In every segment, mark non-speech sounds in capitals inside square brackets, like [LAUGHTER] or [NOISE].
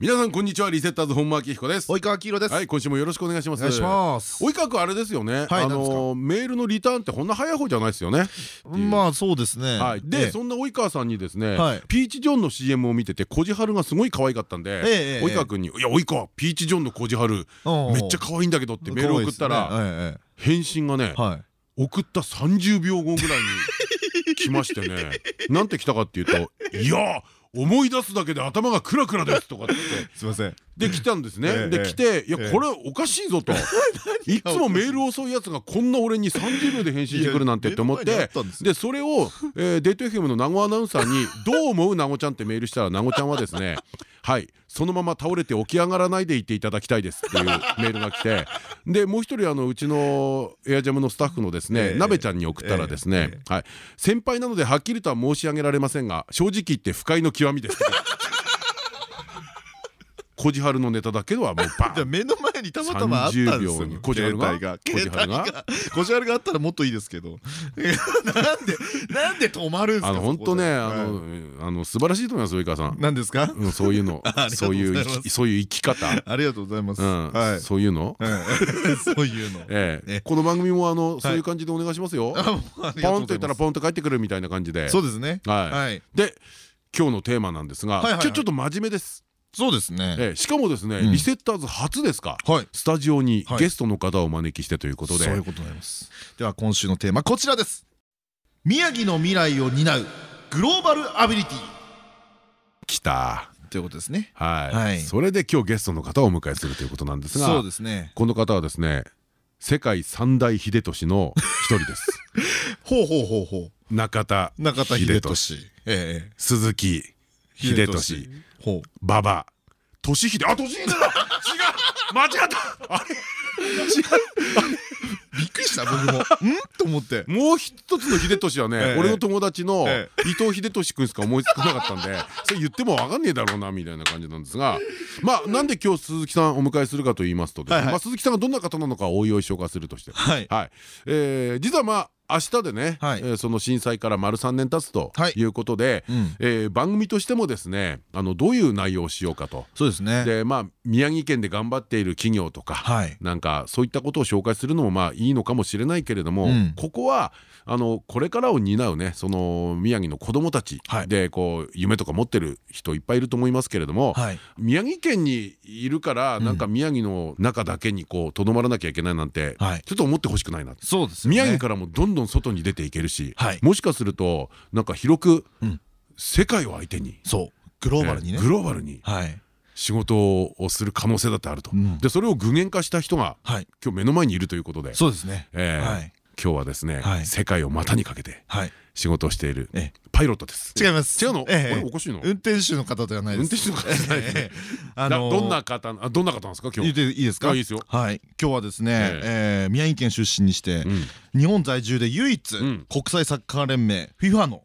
皆さんこんにちは。リセッターズ本間明彦です。及川黄色です。はい今週もよろしくお願いします。お願いします。及川君あれですよね。あのメールのリターンってこんな早い方じゃないですよね。まあそうですね。はい。でそんな及川さんにですねピーチジョンの CM を見ててこじはるがすごい可愛かったんで及川君に「いや及川ピーチジョンのこじはるめっちゃ可愛いんだけど」ってメールを送ったら返信がね送った30秒後ぐらいに来ましてね。[LAUGHS] なんて来たかっていうと「いや思い出すだけで頭がクラクラです」とかって。[LAUGHS] すいません。で来たんですね。で来て「いやこれおかしいぞ」と「[LAUGHS] いつもメール遅いやつがこんな俺に30秒で返信してくるなんて」って思ってでそれをデート FM の名護アナウンサーに「どう思う名護ちゃん」ってメールしたら名護ちゃんはですねはいそのまま倒れて起き上がらないでいていただきたいですっていうメールが来てでもう一人あのうちのエアジャムのスタッフのですねなべちゃんに送ったらですねはい先輩なのではっきりとは申し上げられませんが正直言って不快の極みですこじはるのネタだけはもうバン。[LAUGHS] 目の前にたまたまあったんですよ。こじはるが。こじはるが。こじはるがあったらもっといいですけど。[LAUGHS] なんでなんで止まるんですかあの本当ねあのあの素晴らしいと思います及川さん。何ですか？そういうの。[LAUGHS] そういうそういう生き方。ありがとうございます。そういうの？そういうの。ええ。この番組もあのそういう感じでお願いしますよ。ポンと言ったらポンと帰ってくるみたいな感じで。そうですね。はい。で今日のテーマなんですがちょっと真面目ですそうですね。しかもですねリセッターズ初ですか？スタジオにゲストの方をお招きしてということで。そういうことになります。では今週のテーマこちらです。宮城の未来を担うグローバルアビリティ。きた。ということですね。はい。それで今日ゲストの方をお迎えするということなんですがそうですね。この方はですね世界三大秀俊の一人です。[LAUGHS] ほうほうほうほう。中田中田秀俊鈴木秀俊。馬場。俊秀。あ俊秀だ。違う。間違った。あれ。違 [LAUGHS] うびっくりした僕も。ん？と思って。もう一つの秀俊はね俺の友達の伊藤秀俊君しか思いつかなかったんで [LAUGHS] それ言っても分かんねえだろうなみたいな感じなんですがまあなんで今日鈴木さんお迎えするかと言いますと鈴木さんがどんな方なのかおいおい紹介するとして。はい。実はまあ明日でね、はい、えー、その震災から丸3年経つとい。うことで、はいうん、えー、番組としてもですねあのどういう内容をしようかと。そうですね。で、まあ、宮城県で頑張っている企業とか、はい、なんかそういったことを紹介するのもまあいいのかもしれないけれども、うん、ここはあのこれからを担うねその宮城の子どもたちでこう夢とか持ってる人いっぱいいると思いますけれども、はい、宮城県にいるからなんか宮城の中だけにこうとどまらなきゃいけないなんて、ちょっと思ってほしくないなそうです、宮城からもどんどん外に出ていけるし、もしかするとなんか広く世界を相手に、そう。グローバルにね。グローバルに。仕事をする可能性だってあると、でそれを具現化した人が今日目の前にいるということでそうですね。今日はですね世界を股にかけて仕事をしているパイロットです。違います。違うの？おかしいの？運転手の方ではないです。運転手の方じゃない。[LAUGHS] あのどんな方どんな方なんですか今日？いいですか？いいですよ。はい。今日はですね宮城県出身にして日本在住で唯一国際サッカー連盟 FIFA の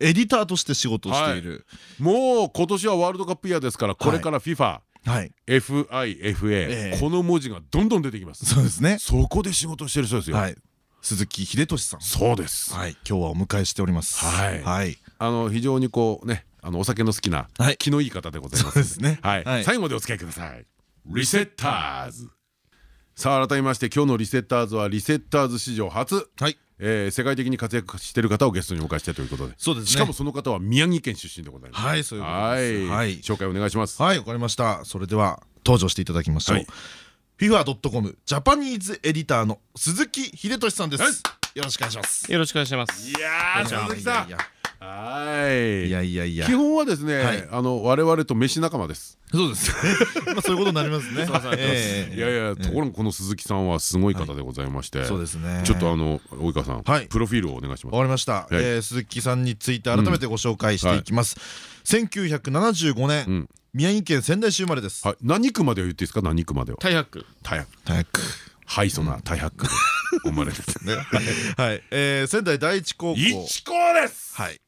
エディターとして仕事をしている。もう今年はワールドカップイヤーですからこれから FIFA FIFA この文字がどんどん出てきます。そうですね。そこで仕事してる人ですよ鈴木秀俊さん。そうです。はい今日はお迎えしております。はい。あの非常にこうねあのお酒の好きな気のいい方でございます。そうですね。はい。最後までお付き合いください。リセッターズ。さあ改めまして今日のリセッターズはリセッターズ史上初。はい。えー、世界的に活躍している方をゲストにお迎えしてということで。そうです、ね、しかもその方は宮城県出身でございます。はいそういうことです。はい。紹介お願いします。はいわかりました。それでは登場していただきましょう、はい FIFA.com ジャパニーズエディターの鈴木秀俊さんです。よろしくお願いします。よろしくお願いします。いや鈴木さん。はい。いやいやいや。基本はですね、はい。あの我々と飯仲間です。そうです。ね [LAUGHS] まあそういうことになりますね。[LAUGHS] ええいやいや、ところがこの鈴木さんはすごい方でございまして、そうですね。ちょっとあの及川さん、はい。プロフィールをお願いします。わかりました、鈴木さんについて改めてご紹介していきます、1975年、うん。宮城県仙台市生まれです、はい、何区までは言っていいですか、何区までは。大白大白。早くハイソな大白区で生まれててね。[LAUGHS] はい、えー仙台第一高校。一高です。はい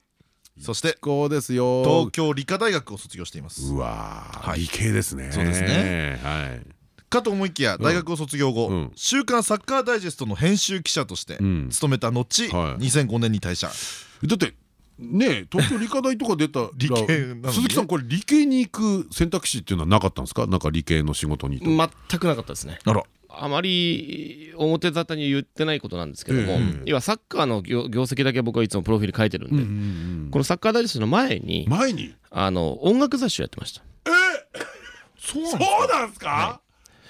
そして高ですよ。東京理科大学を卒業しています。うわー、はい。理系ですね。そうですね。はい。かと思いきや大学を卒業後、うん。週刊サッカーダイジェストの編集記者としてん。勤めた後、はい。2005年に退社。だって。ね東京理科大とか出たら理系鈴木さんこれ理系に行く選択肢っていうのはなかったんですか？なんか理系の仕事に全くなかったですね。あらあまり表沙汰に言ってないことなんですけども、ええ要はサッカーの業業績だけ僕はいつもプロフィール書いてるんで、このサッカーダイジェストの前に前に？あの音楽雑誌をやってました。そうなんそうなんですか？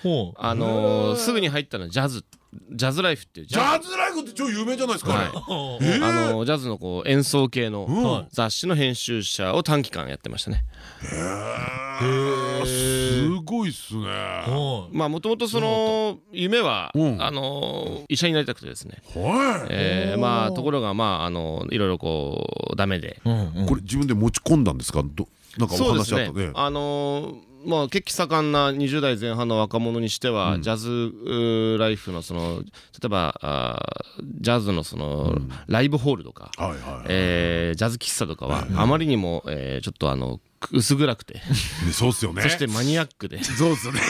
ほう。あのー。すぐに入ったのはジャズジャズライフっていうジジャズライフって超有名じゃないですかあのージャズのこう演奏系のん。雑誌の編集者を短期間やってましたね。すごいっすね。まあもともとその夢は、うん。あのー医者になりたくてですね、はい。えーまあところがまああのいろいろこうダメで、うんうん。これ自分で持ち込んだんですか？どなんかお話あったね。ね。あのーまあ血気盛んな20代前半の若者にしては、ジャズライフのその例えばあージャズのその、ライブホールとか、はいはいえージャズ喫茶とかはあまりにも、えーちょっとあの薄暗くて、[LAUGHS] ねそうっすよね。そしてマニアックで。そうっすよね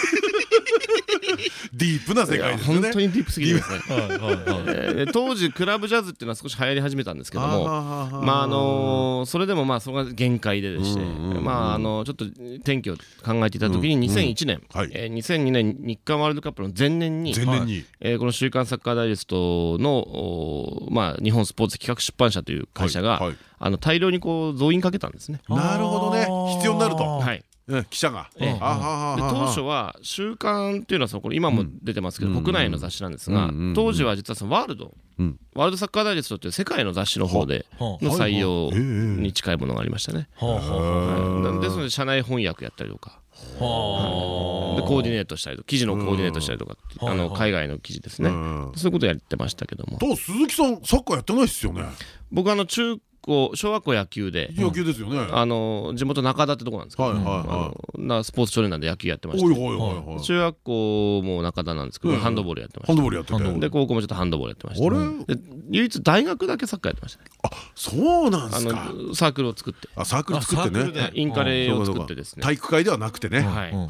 ディープな世界ですよね。本当にディープすぎるですね。[LAUGHS] 当時クラブジャズっていうのは少し流行り始めたんですけどもまああのーそれでもまあそれが限界ででしてまああのちょっと転機を考えていた時に2001年はい。えー2002年日韓ワールドカップの前年に前年に。えーこの「週刊サッカーダイジェストの」まあ日本スポーツ企画出版社という会社があの大量にこう増員かけたんですね。なるほどね。必要になると。はいうん記者が。ええ。当初は「週刊っていうのはその今も出てますけど、国内の雑誌なんですが、うんうんうん。当時は実はそのワールド、うん。ワールドサッカーダイジェストっていう世界の雑誌の方ではの採用に近いものがありましたね。ですので社内翻訳やったりとか。でコーディネートしたりとか記事のコーディネートしたりとかうあの海外の記事ですね、うん。そういうことやってましたけども。と鈴木さんサッカーやってないっすよね。僕あの中高小学校野球で、野球ですよね。はいあの地元中田ってとこなんですけど、はいあはのなスポーツ少年なんで野球やってましいはいたおいはいはい。はい中学校も中田なんですけど、うん。ハンドボールやってまハンしドボールやってて。たで高校もちょっとハンドボールやってました。あれ？で唯一大学だけサッカーやってました。ねそうなんあすか。のサークルを作って。あサークル作ってね。あサークルで。インカレを作ってですね。体育会ではなくてね。はい、うん。は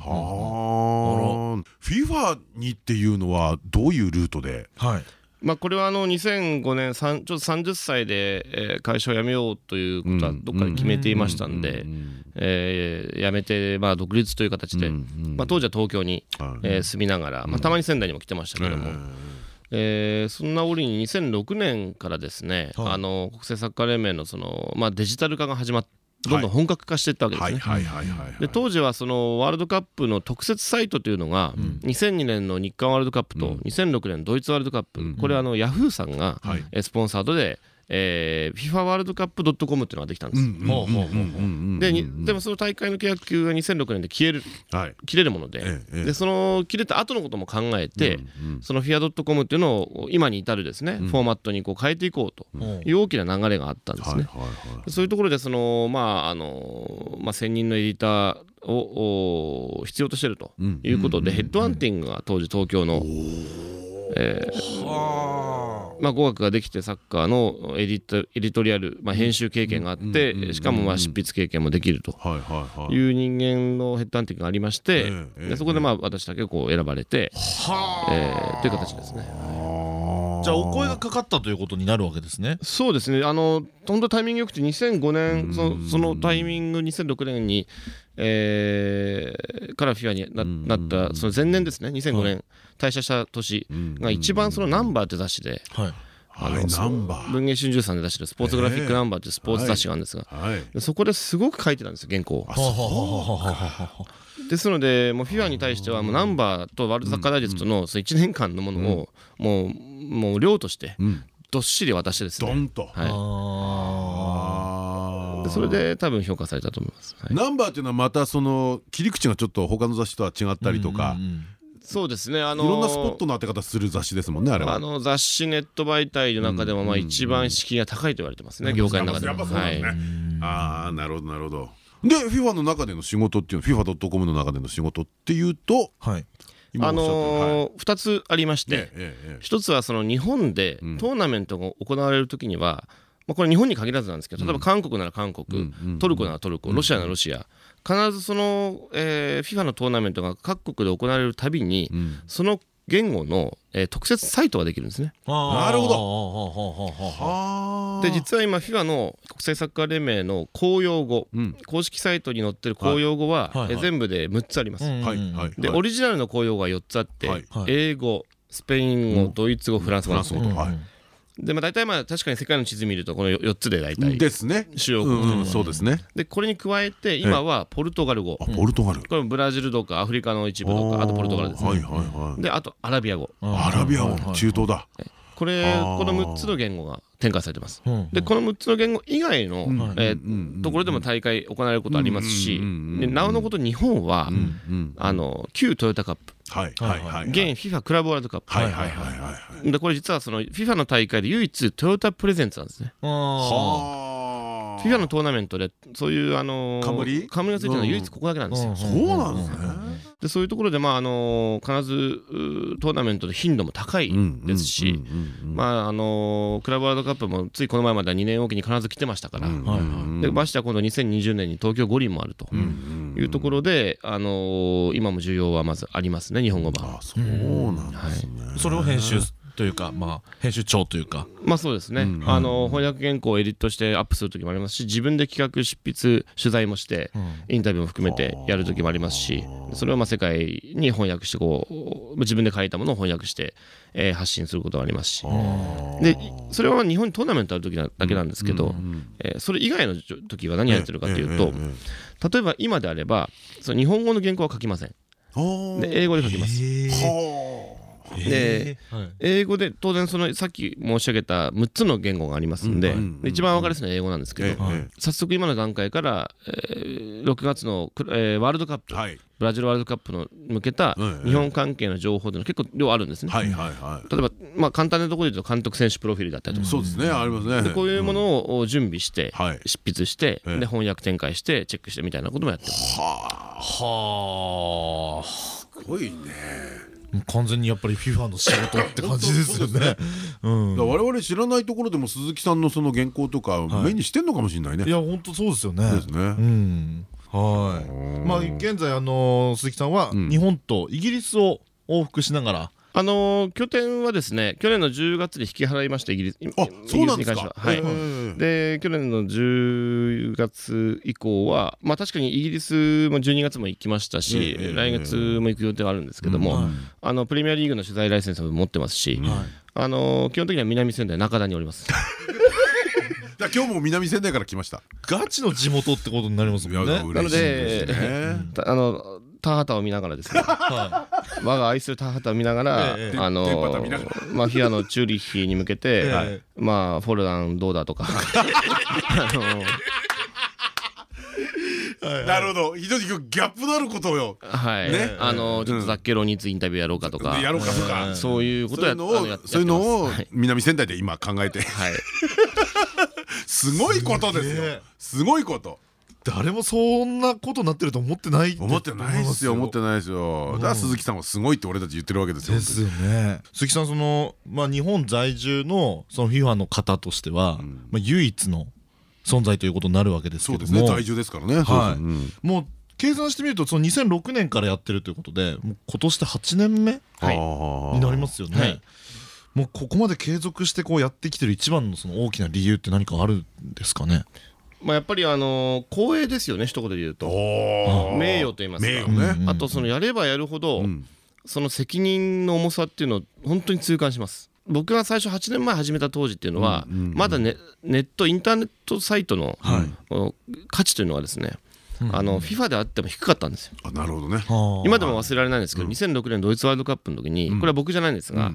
あ FIFA にっていうのはどういうルートで？はいまあ、これはあの2005年ちょっと30歳でえー会社を辞めようということはどっかで決めていましたんでえー辞めてまあ独立という形でまあ当時は東京にはい。えー住みながらまあたまに仙台にも来てましたけども。えーそんな折に2006年からですねはい。あの国際サッカー連盟のそのまあデジタル化が始まってどんどん本格化していったわけですね。で当時はそのワールドカップの特設サイトというのが、2002年の日韓ワールドカップと2006年のドイツワールドカップ、これはあのヤフーさんが、スポンサードで、えー、FIFA ワールドカップ .com っていうのができたんです。でにでもその大会の契約球が2006年で消える。はい。切れるもので,、ええええ。でその切れた後のことも考えて、その FIA.com っていうのを今に至るですね、フォーマットにこう変えていこうという大きな流れがあったんですね。そういうところでその、まああのまあ、専任のエディターをお必要としてるということで、ヘッドハンティングが当時東京の、えーまあ、語学ができてサッカーのエディトエディトリアル、まあ、編集経験があってしかもまあ執筆経験もできると。はいはいはい。いう人間のヘッドハンティングがありまして、でそこでまあ私だけこう選ばれて、えーという形ですね。じゃあお声がかかったということになるわけですね。そうですね、あの本当タイミングよくて、2005年、そのそのタイミング、2006年に、えーから FIFA にななった、その前年ですね、2005年、退社した年が一番そのナンバーって雑誌で、はいはいナンバー文藝春秋さんで出してるスポーツグラフィックナンバーってスポーツ雑誌があるんですが、はいでそこですごく書いてたんですよ、原稿を。ですので、もう FIFA に対しては、もうナンバーとワールドサッカーダイジェストのその1年間のものを、もう、もう量として、どっしり渡してですね。ドンとはいそれで多分評価されたと思います。はいナンバーっていうのはまたその切り口がちょっと他の雑誌とは違ったりとかうんうんそうですね。あいのーろんなスポットの当て方する雑誌ですもんねあれは。あの雑誌ネット媒体の中でもまあ一番敷居が高いと言われてますね業界の中でも。やっぱそうなんですね。はい。ああなるほどなるほど。で FIFA の中での仕事っていうの FIFA.com の中での仕事っていうとはい。あのー2つありましてええええええ。一つはその日本でトーナメントが行われる時には、まあ、これ日本に限らずなんですけど例えば韓国なら韓国、トルコならトルコロシアならロシア必ずその、えー、FIFA のトーナメントが各国で行われるたびに、その言語の、えー特設サイトができるんですね。なるほど。で実は今 FIFA の国際サッカー連盟の公用語、ん。公式サイトに載ってる公用語は、はい。はい。えー全部で6つあります。はいはいで、はい。オリジナルの公用語が4つあって、はい。はい。英語スペイン語、ドイツ語フランス語なんですで、まあ、大体まあ確かに世界の地図見るとこの4つで大体ですね。主要国。うそうですね。でこれに加えて今はポルトガル語あポルトガル。これもブラジルとかアフリカの一部とかあとポルトガルですね。はいはいはい。であとアラビア語。アラビア語。中東だ。これこの6つの言語が展開されてます。うんでこの6つの言語以外のえーところでも大会行われることありますしうんうんうんうん。でなおのこと日本はうん。あの旧トヨタカップはいはいはい。現 FIFA クラブワールドカップ。はいはいはいはいはい。でこれ実はその FIFA の大会で唯一トヨタプレゼンツなんですね。ははあ。FIFA のトーナメントでそういうあのー冠？冠がついてるのは唯一ここだけなんですよ。そうなんですね。でそういうところでまああのー必ずトーナメントで頻度も高いですしまああのークラブワールドカップもついこの前までは2年おきに必ず来てましたからはいはいでましてや今度2020年に東京五輪もあるというところであのー今も需要はまずありますね日本語版。あそうなんですね。それを編集というかまあ編集長というか。まあそうですね、あの翻訳原稿をエディットしてアップする時もありますし自分で企画執筆取材もして、インタビューも含めてやる時もありますしそれをまあ世界に翻訳してこう自分で書いたものを翻訳して、えー発信することがありますし。でそれは日本にトーナメントある時だけなんですけど、えーそれ以外の時は何やってるかというと、例えば今であればその日本語の原稿は書きません。で英語で書きます。ではい。英語で当然そのさっき申し上げた6つの言語がありますんで,、で一番分かりやすいのは英語なんですけど、ええ早速今の段階から、えー6月のク、えーワールドカップ、はい。ブラジルワールドカップの向けたええ日本関係の情報というのは結構量あるんですね。例えば、まあ、簡単なところで言うと監督選手プロフィールだったりとか、いそうですねありますね。でこういうものを準備して、はい。執筆して、ええ。で翻訳展開してチェックしてみたいなこともやってます。はあ。すごいね完全にやっぱり FIFA の仕事って感じですよね。うん。我々知らないところでも鈴木さんのその原稿とか目にしてんのかもしれないね。いや本当そうですよね。ですね。うん。はい。まあ現在あの鈴木さんは日本とイギリスを往復しながらあのー拠点はですね去年の10月で引き払いましたイギリスあイギリスそうなんですか。に関しては。はい、で去年の10月以降はまあ確かにイギリスも12月も行きましたし、ええ来月も行く予定はあるんですけども、あのプレミアリーグの取材ライセンスも持ってますし、あの基本的には南仙台中田におります。じゃあ今日も南仙台から来ました。ガチの地元ってことになりますもんね。嬉しいで [LAUGHS] あの田畑を見ながらですね。[LAUGHS] は我が愛する田畑を見ながら、ええあの電波塔見ながまあフィアのチューリッヒに向けて、えまあフォルダンどうだとか。[LAUGHS] あのなるほど。非常にギャップのあることをよ。はい、ね。あのちょっとザッケローニーツインタビューやろうかとか、やろうかとか。そういうことやそういうのをそういうのをやって南仙台で今考えて。はい、はい。すごいことですよ。ね。すごいこと誰もそんなことになってると思ってない思ってないですよ思ってないですよ。だから鈴木さんはすごいって俺たち言ってるわけですよ。ですよね。鈴木さんその、まあ、日本在住のその FIFA の方としては、まあ、唯一の存在ということになるわけですそけども。うですね。在住ですからね。はい。もう計算してみるとその2006年からやってるということでもう今年で8年目はい。になりますよね、はい。もうここまで継続してこうやってきてる一番のその大きな理由って何かあるんですかね？まあ、やっぱりあの光栄ですよね一言で言うと。名誉と言いますか。名誉ね。うんあとそのやればやるほど、ん。その責任の重さっていうのを本当に痛感します。僕が最初8年前始めた当時っていうのは、まだネネットインターネットサイトの価値というのはですねあの FIFA であっても低かったんですよ。あなるほどね。今でも忘れられないんですけど、2006年ドイツワールドカップの時に、これは僕じゃないんですが、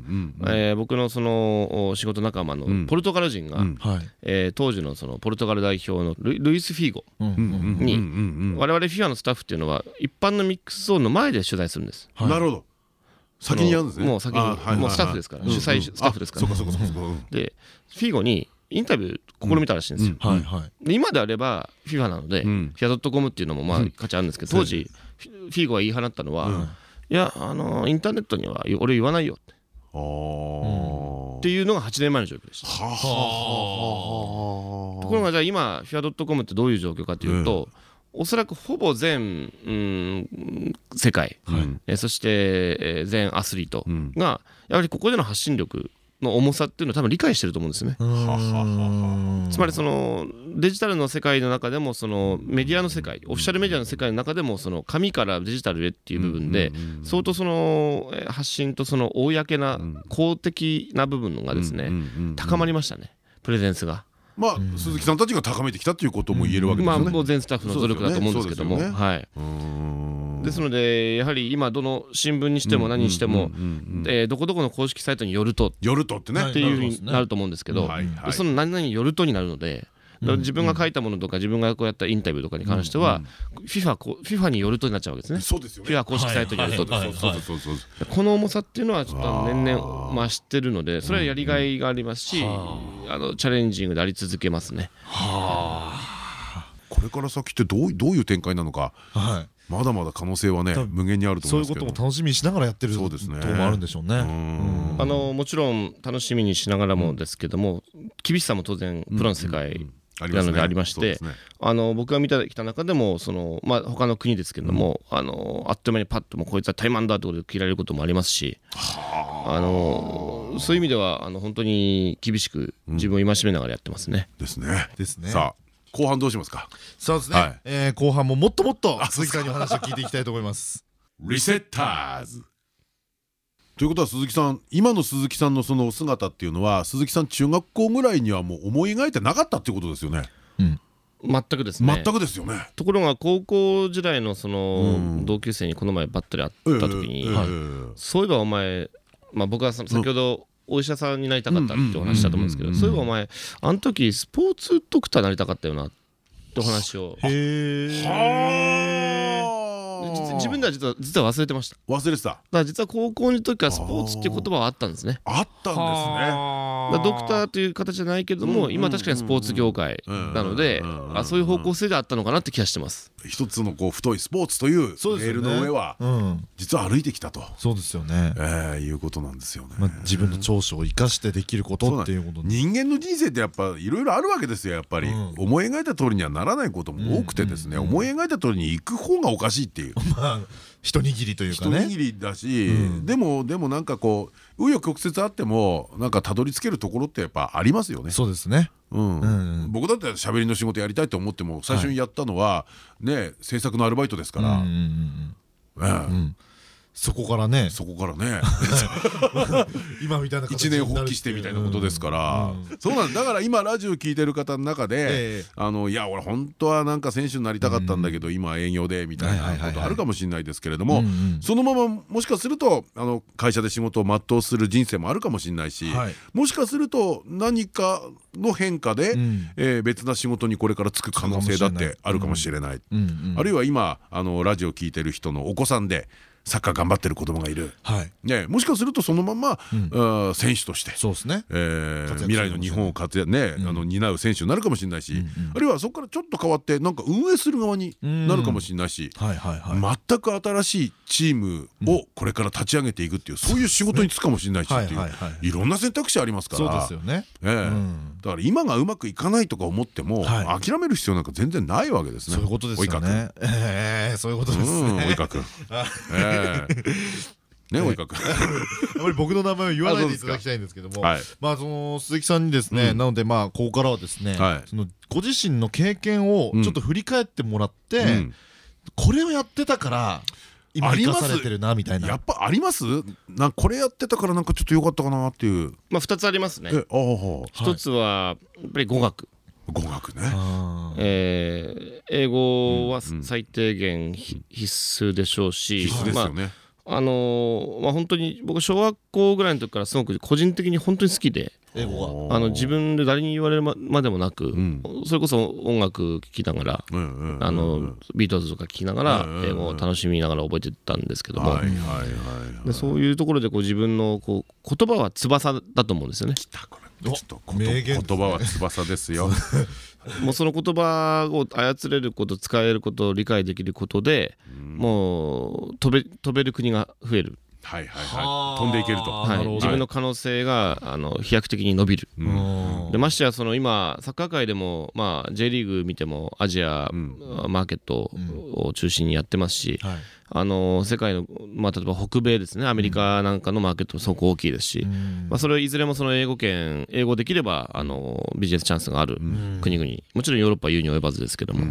えー僕のそのお仕事仲間のポルトガル人が、はい。えー当時のそのポルトガル代表のルイルイス・フィーゴに、我々 FIFA のスタッフっていうのは一般のミックスゾーンの前で取材するんです。はい。なるほど。先にやるんですね。もう先にもうスタッフですから主催スタッフですから。あそうかそうかそうかそうか。でフィーゴにインタビュー試みたらしいんですよ。はいはい。で今であれば FIFA なので、ん。フィア .com っていうのもまあ価値あるんですけど、当時フィーゴが言い放ったのは、いやあのインターネットには俺言わないよって。っていうのが8年前の状況でした。ははところがじゃあ今フィア .com ってどういう状況かというと、おそらくほぼ全、うん、世界、えーそして、えー全アスリートがやはりここでの発信力の重さっていうのを多分理解してると思うんですよね。つまりそのデジタルの世界の中でもそのメディアの世界オフィシャルメディアの世界の中でもその紙からデジタルへっていう部分で相当そのえー発信とその公な公的な部分がですね高まりましたね。プレゼンスが。まあ鈴木さんたちが高めてきたということも言えるわけですまあよねもう全スタッフの努力だと思うんですけども、はい。ですのでやはり今どの新聞にしても何にしてもえーどこどこの公式サイトによると。夜とってね。っていうふうになると思うんですけど、その何々によるとになるので。自分が書いたものとか自分がこうやったインタビューとかに関しては FIFA こう FIFA によるとになっちゃうわけですね。そうですよね。FIFA 公式サイトによると。この重さっていうのはちょっと年々増してるのでそれはやりがいがありますしあのチャレンジングであり続けますね。これから先ってどうどういう展開なのかはい。まだまだ可能性はね無限にあるとそういう思いますけど。ことも楽しみにしながらやってるとこそうですねろもあるんでしょうね。うん。あのもちろん楽しみにしながらもですけども厳しさも当然プロの世界なのでありましてね。あの僕が見てきた中でもその、まあ、他の国ですけれども、あのあっという間にパッともうこいつは怠慢だってことで切られることもありますしあ。のそういう意味ではあの本当に厳しく自分を戒めながらやってますね。ですね。ですね。さあ後半どうしますか？そうですはい。ねえー後半ももっともっと鈴木さんにお話を聞いていきたいと思います。リセッターズということは鈴木さん今の鈴木さんのその姿っていうのは鈴木さん中学校ぐらいにはもう思い描いてなかったっていうことですよね。全くですね。全くですよね。ところが高校時代のその同級生にこの前ばったり会った時に、そういえばお前、まあ、僕はその先ほどお医者さんになりたかったってお話したと思うんですけどそういえばお前あの時スポーツドクターになりたかったよなってお話を。へ実自分では実は実は忘れてました。だか忘れてた？ら実は高校の時からスポーツっていう言葉はあったんですね。あったんですね。ドクターという形じゃないけども今確かにスポーツ業界なのであそういう方向性であったのかなって気がしてます。一つのこう太いスポーツというレールの上はうん。実は歩いてきたと。そうですよね。ええいうことなんですよね。まあ自分の長所を生かしてできることっていうこと。で人間の人生ってやっぱいろいろあるわけですよやっぱり、うん。思い描いた通りにはならないことも多くてですね、思い描いた通りに行く方がおかしいっていう [LAUGHS] まあ一握りという一かね。握りだし、うん。でもでもなんかこう紆余曲折あってもなんかたどり着けるところってやっぱありますよね。そうですね。うん。うん。僕だって喋りの仕事やりたいと思っても最初にやったのは、ね制作のアルバイトですから、うんそこからね。そこからね。[LAUGHS] 今みたいな一年発起してみたいなことですから、そうなんだ。だから今ラジオ聞いてる方の中で、ええ。あのいや俺本当はなんか選手になりたかったんだけど、今営業でみたいなことあるかもしれないですけれども、そのままもしかするとあの会社で仕事を全うする人生もあるかもしれないし、はい。もしかすると何かの変化で、うん。えー別な仕事にこれから就く可能性だってあるかもしれない。あるいは今あのラジオ聞いてる人のお子さんでサッカー頑張ってる子供がいる。はい。ね、もしかするとそのまま、あー選手として、そうですね。え未来の日本を活躍ね、あの担う選手になるかもしれないし、あるいはそこからちょっと変わってなんか運営する側になるかもしれないし、はいはいはい。全く新しいチームをこれから立ち上げていくっていうそういう仕事に就くかもしれないしっていうはいろんな選択肢ありますから。そうですよね。えだから今がうまくいかないとか思ってもは諦める必要なんか全然ないわけですね。そういうことですよね。ええそういうことですね。[LAUGHS] えね、及川君。やっぱり僕の名前を言わないでいただきたいんですけども。はい。まあその鈴木さんにですねなのでまあここからはですねはい。そのご自身の経験をちょっと振り返ってもらってうん。これをやってたから今生かされてるなみたいな。やっぱあります？なこれやってたからなんかちょっと良かったかなっていう。まあ2つありますね。え、ああ、一つはやっぱり語学語学ね。えー英語は最低限必須でしょうし必須ですよね。あのーまあ本当に僕小学校ぐらいの時からすごく個人的に本当に好きで英語が。あの自分で誰に言われるままでもなく、それこそ音楽聴きながら、うんうんあのビートルズとか聴きながらうんうん英語を楽しみながら覚えてたんですけども、そういうところでこう自分のこう言葉は翼だと思うんですよね。ちょっと名言言葉は翼ですよ。[LAUGHS] もうその言葉を操れること使えること理解できることで、もう飛べ飛べる国が増える、はいはいはい。飛んでいけると。はい。あなるほど。自分の可能性があの飛躍的に伸びる。うん。でましてやその今サッカー界でも、まあ、J リーグ見てもアジア、マーケットを中心にやってますし、はいあの世界の、まあ、例えば北米ですね。アメリカなんかのマーケットもすごく大きいですし、まあ、それいずれもその英語圏英語できればあのビジネスチャンスがある国々。もちろんヨーロッパは言うに及ばずですけども、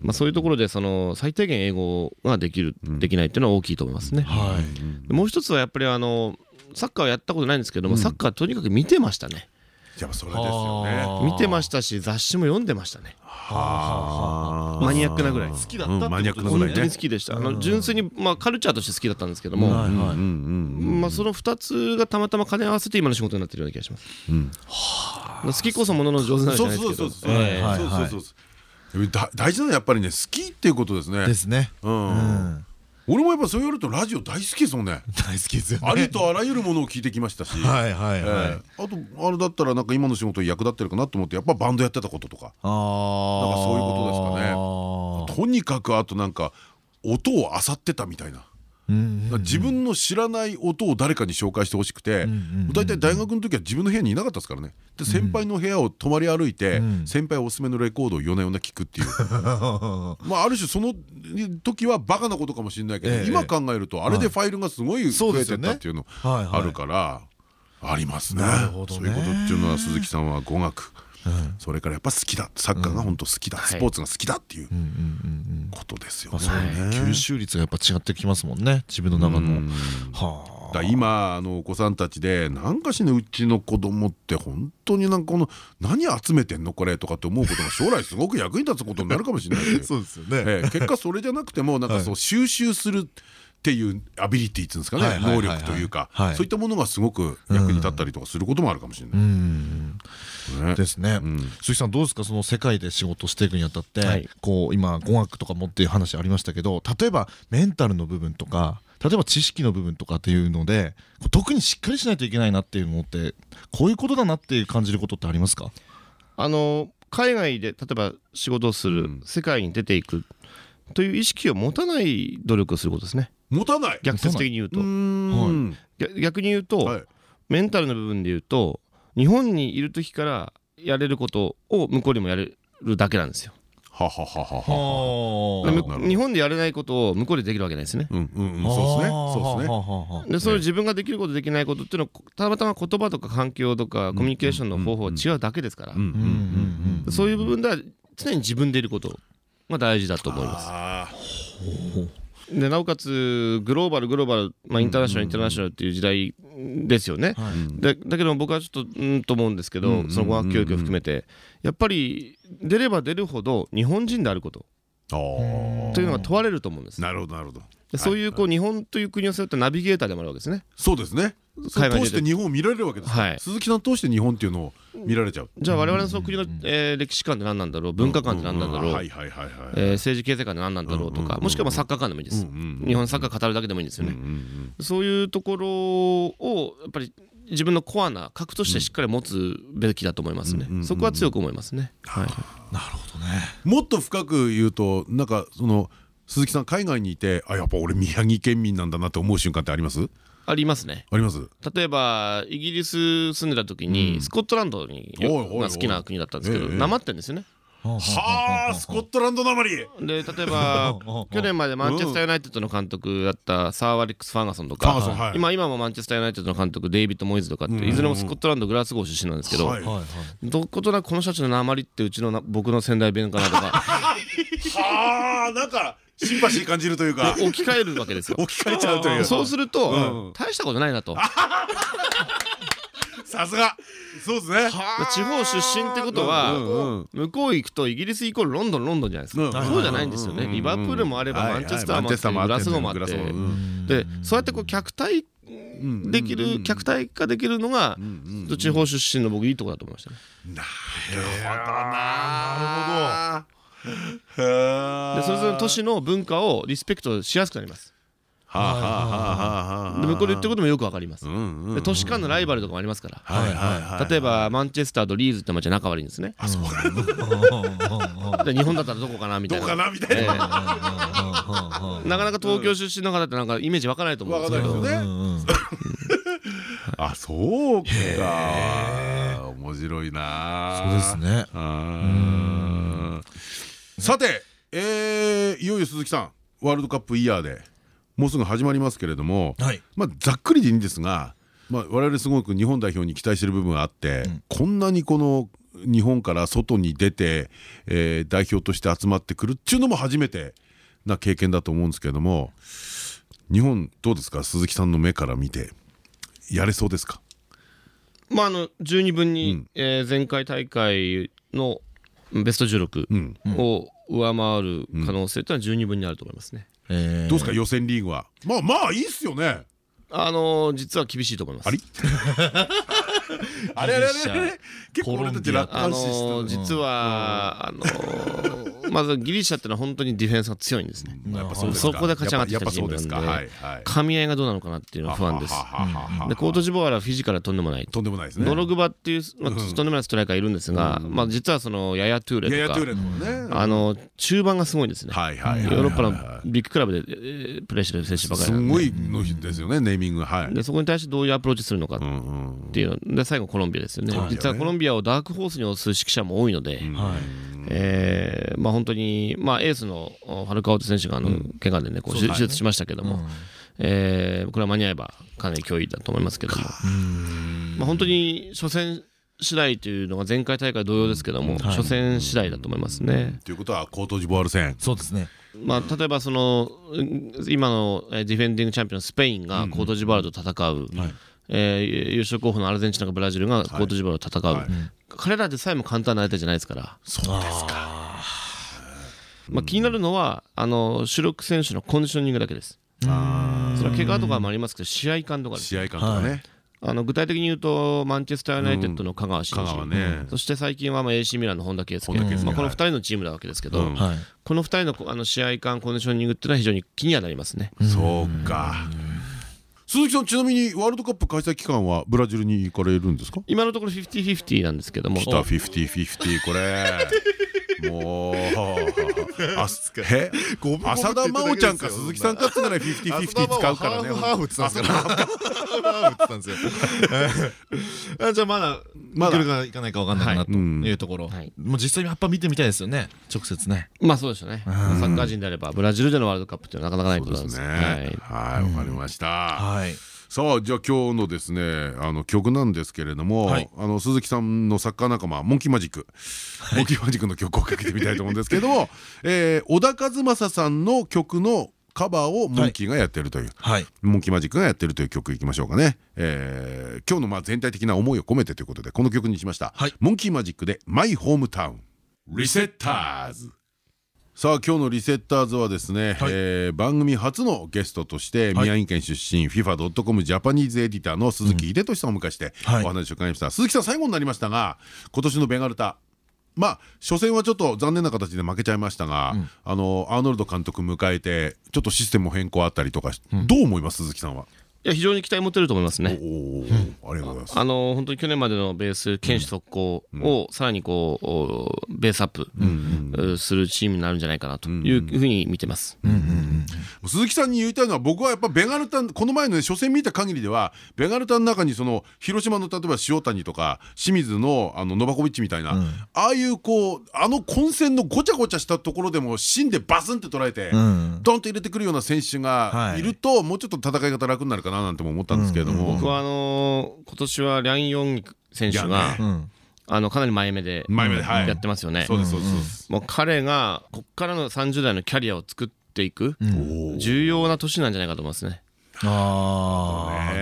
まあ、そういうところでその最低限英語ができる、できないっていうのは大きいと思いますね。はい。でもう一つはやっぱりあのサッカーはやったことないんですけども、サッカーとにかく見てましたねやっぱそれですよね。見てましたし雑誌も読んでましたね。はマニアックなぐらい。好きだったってことマニアックなぐらいね。本当に好きでした。あの純粋に、まあ、カルチャーとして好きだったんですけども、はいはいまあ、その2つがたまたま兼ね合わせて今の仕事になってるような気がします、好きこそものの上手なんじゃないですけど。そうそうそうそう。大事なのはやっぱりね好きっていうことですね。ですね。うん俺もやっぱそう言われるとラジオ大好きですもんね。大好きですよね。ありとあらゆるものを聞いてきましたし。はいはいあとあれだったらなんか今の仕事に役立ってるかなと思ってやっぱバンドやってたこととか。ああなんかそういうことですかね。とにかくあとなんか音を漁ってたみたいな自分の知らない音を誰かに紹介してほしくて大体大学の時は自分の部屋にいなかったですからね。で先輩の部屋を泊まり歩いて先輩おすすめのレコードを夜な夜な聞くっていう。[LAUGHS] まあある種その時はバカなことかもしれないけええ。ど今考えるとあれでファイルがすごい増えてったっていうのあるからありますね。そういうことっていうのは鈴木さんは語学それからやっぱ好きだ。サッカーが本当好きだ。スポーツが好きだっていうことですよね。吸収率がやっぱ違ってきますもんね。自分の中の。はだから今あのお子さんたちでなんかしねうちの子供って本当になんかこの何集めてんのこれとかって思うことが将来すごく役に立つことになるかもしれないあ [LAUGHS] そうですよね。ええ結果それじゃなくてもなんかそう収集するっていうアビリティっていうんですかね。能力というか。はい。そういったものがすごく役に立ったりとかすることもあるかもしれない。ねですね。鈴木さんどうですか？その世界で仕事していくにあたって、はい。こう今語学とかもっていう話ありましたけど例えばメンタルの部分とか例えば知識の部分とかっていうので特にしっかりしないといけないなっていうのってこういうことだなって感じることってありますか？あの海外で例えば仕事をする、世界に出ていくという意識を持たない努力をすることですね。持たない？逆説的に言うと。うーん逆逆に言うと、はい。メンタルの部分で言うと日本にいる時からやれることを向こうにもやれるだけなんですよ。はははは日本でやれないことを向こうでできるわけないですね。うんうんうん。そうですね。そうですね。でそれ自分ができることできないことっていうのはたまたま言葉とか環境とかコミュニケーションの方法は違うだけですから。そういう部分では常に自分でいることが大事だと思います。あでなおかつグローバルグローバル、まあ、インターナショナルインターナショナルっていう時代ですよね。でだけど僕はちょっとうんと思うんですけど、その語学教育を含めてやっぱり出れば出るほど日本人であることというのが問われると思うんです。ー。なるほどなるほど。でそういうこう日本という国を背負ったナビゲーターでもあるわけですね。そうですね。通して日本を見られるわけですはい。鈴木さん通して日本っていうのを。見られちゃうじゃあ我々のその国の、えー歴史観って何なんだろう？文化観って何なんだろう、政治経済観って何なんだろうとか、もしくはまあサッカー観でもいいです、日本のサッカー語るだけでもいいんですよね、そういうところをやっぱり自分のコアな核としてしっかり持つべきだと思いますね、そこは強く思いますね、はい、なるほどね。もっと深く言うとなんかその鈴木さん海外にいてあやっぱ俺宮城県民なんだなって思う瞬間ってあります？ありますね。あります？例えばイギリス住んでた時にスコットランドにが好きな国だったんですけどええ。なまってんですよねはあスコットランドなまり。で例えば [LAUGHS] 去年までマンチェスター・ユナイテッドの監督だったサー・アレックス・ファーガソンとか今今もマンチェスター・ユナイテッドの監督デイビッド・モイズとかっていずれもスコットランド・グラスゴー出身なんですけどどことなくこの人たちの鉛ってうちのな僕の仙台弁かなとか。はあなんかシンパシー感じるというか。置き換えるわけですよ。置き換えちゃうという。そうするうん。と大したことないなと。さすがそうですね。地方出身ってことは向こう行くとイギリスイコールロンドンロンドンじゃないですか。そうじゃないんですよね。リバプールもあればマンチェスターもあってグラスゴーもあってでそうやってこう客体できる客体化できるのが地方出身の僕いいとこだと思いましたね。なるほど。なるほど。でそれぞれの都市の文化をリスペクトしやすくなります。はあはあはあはあ。で向こうで言ってることもよくわかります。で都市間のライバルとかもありますから。例えばマンチェスターとリーズって街仲悪いんですね。あそう。[LAUGHS] で日本だったらどこかなみたいな。どこかなみたいな。なかなか東京出身の方ってなんかイメージわからないと思うんですけど。あそうか。面白いな。そうですね。さて、えいよいよ鈴木さんワールドカップイヤーで。もうすぐ始まりますけれども、はい、まあざっくりでいいんですが、まあ、我々すごく日本代表に期待している部分があって、うん、こんなにこの日本から外に出て、えー、代表として集まってくるっていうのも初めてな経験だと思うんですけれども日本どうですか？鈴木さんの目から見てやれそうですか？まああの十二分に、うん、えー、前回大会のベスト16を上回る可能性というのは十二分にあると思いますね。どうですか予選リーグは。まあまあいいっすよね。あの実は厳しいと思います。[LAUGHS] あれあれあれあれ結構俺たち楽観視した実はあの [LAUGHS] まずギリシャってのは本当にディフェンスが強いんですね。そこで勝ち上がってきたチームなんで。噛み合いがどうなのかなっていうのは不安です。でコートジボワールはフィジカルはとんでもない。とんでもないですね。ドログバっていうとんでもないストライカーいるんですがまあ実はそのヤヤトゥーレとかあの中盤がすごいですね。ヨーロッパのビッグクラブでプレーしてる選手ばかりすごいのですよねネーミング。はい。でそこに対してどういうアプローチするのかっていうで最後コロンビアですよね。実はコロンビアをダークホースに押す指揮者も多いのでえーまあ本当にまあエースのファルカオト選手があの怪我でねこう手術しましたけどもえこれは間に合えばかなり脅威だと思いますけども。まあ本当に初戦次第というのが前回大会同様ですけども、初戦次第だと思いますね。ということはコートジボワール戦。そうですね。まあ、例えばその今のディフェンディングチャンピオンスペインがコートジボワールと戦う、えー、優勝候補のアルゼンチンとかブラジルがコートジボワールと戦う、はい。はい、彼らでさえも簡単な相手じゃないですから。そうですか、まあ、気になるのはあの主力選手のコンディショニングだけです。それは怪我とかもありますけど試合感とか試合感とかね、あの具体的に言うとマンチェスター・ユナイテッドの香川真司、ね、そして最近はまあ AC ミランの本田圭佑、まあ、この2人のチームなわけですけど、この2人のあの試合感コンディショニングっていうのは非常に気にはなりますね。そうか鈴木さんちなみにワールドカップ開催期間はブラジルに行かれるんですか？今のところ50-50なんですけども。来た50-50これ [LAUGHS] もう浅田真央ちゃんか鈴木さんかってなら50-50使うからねハーフって言ったんですよハーフってたんですよ。じゃあまだまだ。かいかないか分かんないかなとい。うところ。もう実際に葉っぱ見てみたいですよね直接ね。まあそうですよね。サッカー人であればブラジルでのワールドカップってなかなかないことなんです。ね。はいわかりました。はいさあじゃあ今日のですねあの曲なんですけれども、はい、あの鈴木さんのサッカー仲間モンキーマジック、はい、モンキーマジックの曲をかけてみたいと思うんですけれども、[LAUGHS] えー、小田和正さんの曲のカバーをモンキーがやってるという、はい、モンキーマジックがやってるという曲いきましょうかね、えー、今日のまあ全体的な思いを込めてということでこの曲にしました、はい、モンキーマジックで「マイホームタウン」リセッターズさあ今日のリセッターズはですね、はい、えー、番組初のゲストとして、宮城県出身 FIFA.com ジャパニーズエディターの鈴木秀俊さんを迎えしてお話を伺いました、鈴木さん最後になりましたが今年のベガルタ。まあ初戦はちょっと残念な形で負けちゃいましたが、うん、あのアーノルド監督迎えてちょっとシステムも変更あったりとか、うん、どう思います鈴木さんは？いや非常に期待持てると思いますね。ありがとうございます。あの本当に去年までのベース堅守速攻をさらにこうベースアップするチームになるんじゃないかなというふうに見てます。鈴木さんに言いたいのは僕はやっぱベガルタこの前の初戦見た限りではベガルタの中にその広島の例えば塩谷とか清水のあのノバコビッチみたいな、ああいうこうあの混戦のごちゃごちゃしたところでも芯でバスンって捉えて、ドンと入れてくるような選手がい。ると、もうちょっ戦い方楽になるかななんても思ったんですけれども。僕はあの今年はリャン・ヨン選手があのかなり前目でやってますよね。もう彼がここからの30代のキャリアを作っていく重要な年なんじゃないかと思いますね。あ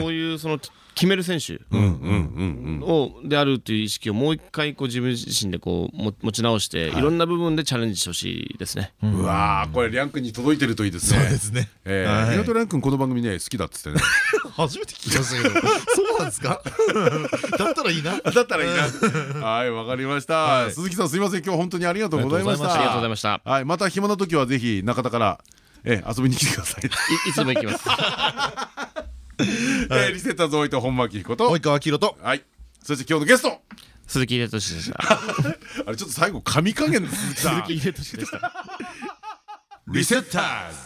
そういうその決める選手うんうんうんうんをであるという意識をもう一回こう自分自身でこうも持ち直して、い、ろんな部分でチャレンジしてほしいですね。うわーこれリャン君に届いてるといいですね。そうですね。えーはい。ありがとうリャン君この番組ね好きだっつってね。[LAUGHS] 初めて聞きましたけど。そうなんですか？[LAUGHS] だったらいいな。だったらいいな。はいわかりました。はい。鈴木さんすいません。今日本当にありがとうございましあた。ありがとうございました。はいまた暇な時はぜひ中田からえー遊びに来てください。いいつでも行きます。[LAUGHS] [LAUGHS] えーリセッターズ大分本間明彦と。及川明宏と。はい。そして今日のゲスト。鈴木秀俊でした。[LAUGHS] あれちょっと最後神加減の鈴木さん。鈴木秀俊でした。リセッターズ